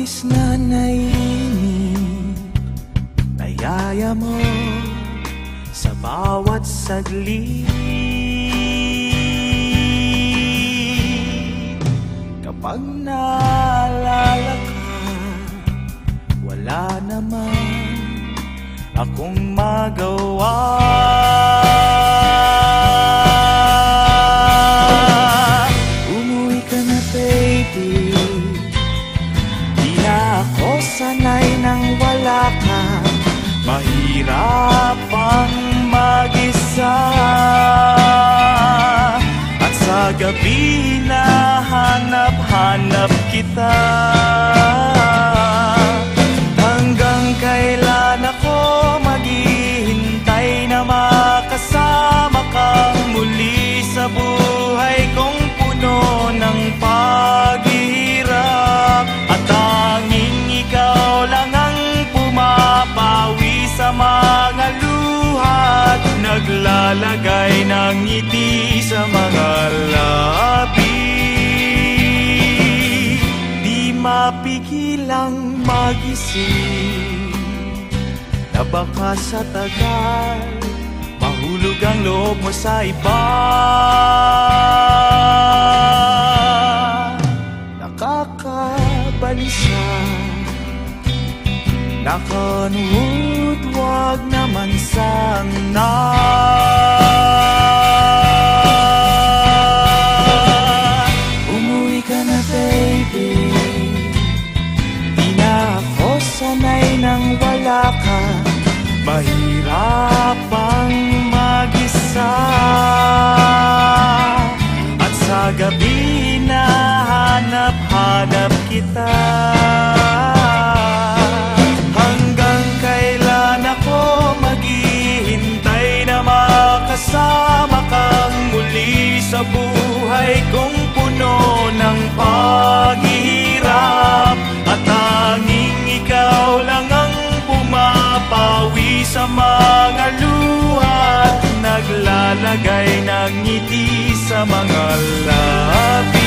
Labis na naiinip Nayaya mo Sa bawat sagli Kapag naalala ka Wala naman akong magawa. Gabi na hanap-hanap kita. Hanggang kailan ako maghihintay na makasama kang muli sa buhay kong puno ng paghihirap? At tanging ikaw lang ang pumapawi sa mga luhat Naglalagay ng ngiti sa mga mapigilang magising Na baka sa tagal Mahulog ang loob mo sa iba. Nakakabalisa Nakanuod, wag naman sana nang wala ka Mahirap ang mag-isa. At sa gabi na hanap-hanap kita. Hanggang kailan ako maghihintay na makasama kang muli sa buhay sa mga luha Naglalagay ng ngiti sa mga labi